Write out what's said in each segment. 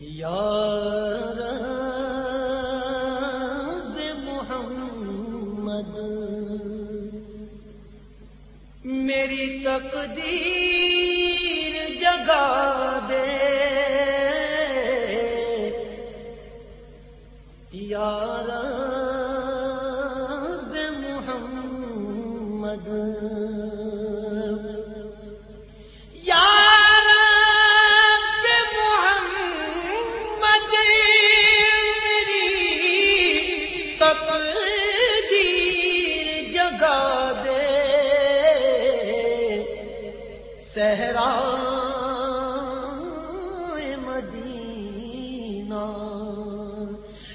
یار محمد میری تقدیر مدینہ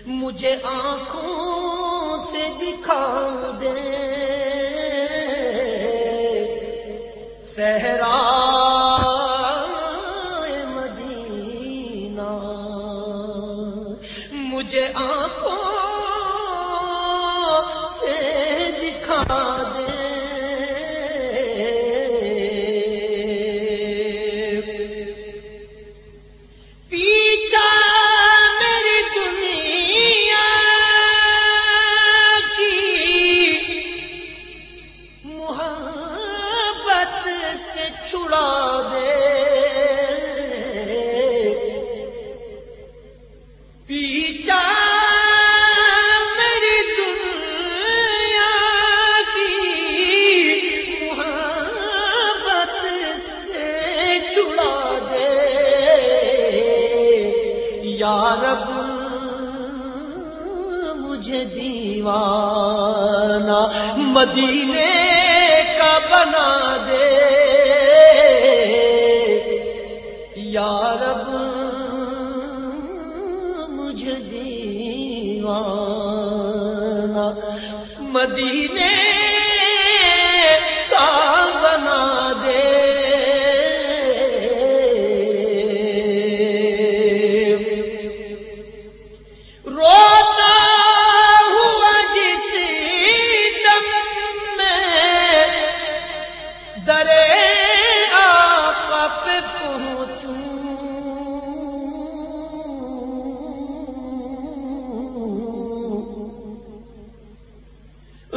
مجھے آنکھوں سے دکھا دے۔ صحرا مدینہ مجھے آنکھوں رب مجھے دیوانہ مدینے کا بنا دیوانہ مدینے کا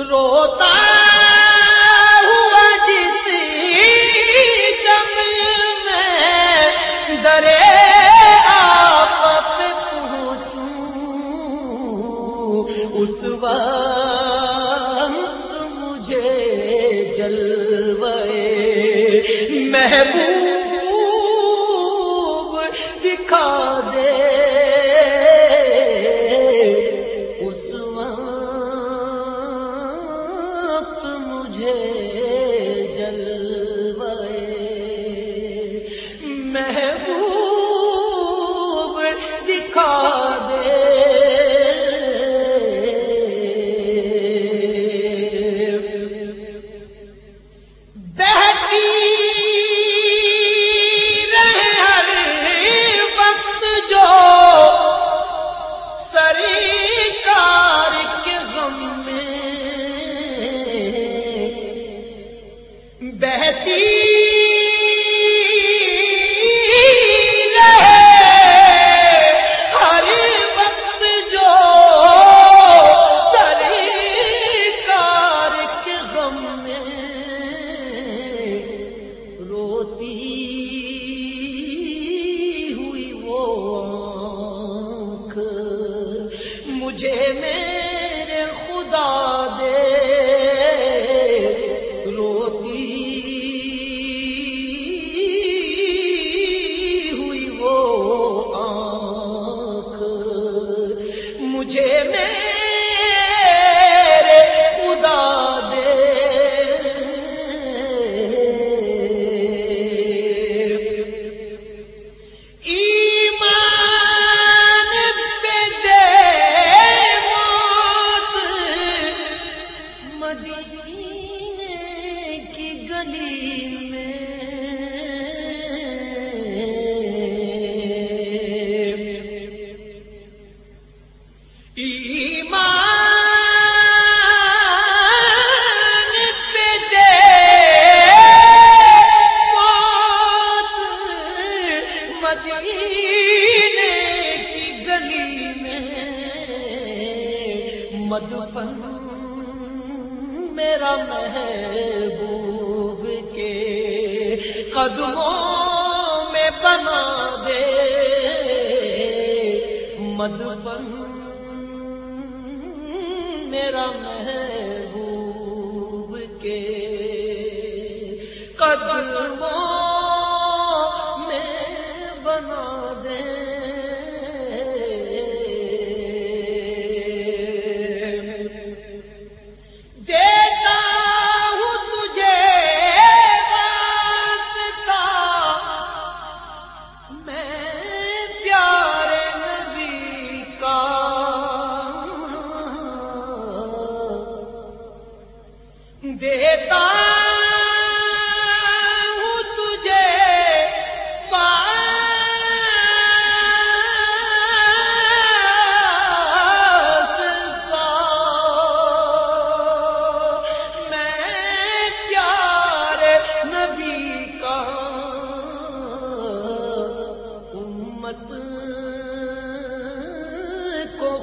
روتا ہوا جس دم میں درے آپ پہنچوں۔ اس وقت مجھے جلوے محبوب تو مجھے مدینے قدموں میں بنا دے۔ مدبن میرا محبوب کے۔ قدموں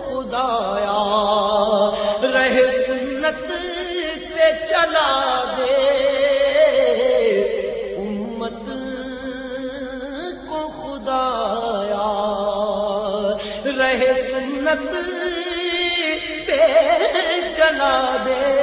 خدایا رہ سنت پہ چلا دے۔ امت کو خدایا رہے سنت پہ چلا دے۔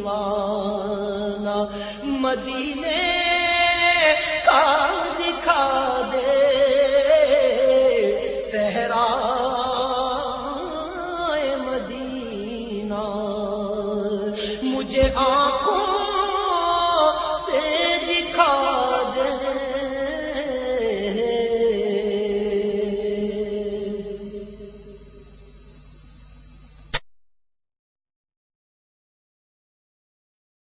دیوانہ مدینے کا دکھا دے۔ صحرا مدینہ مجھے آنکھوں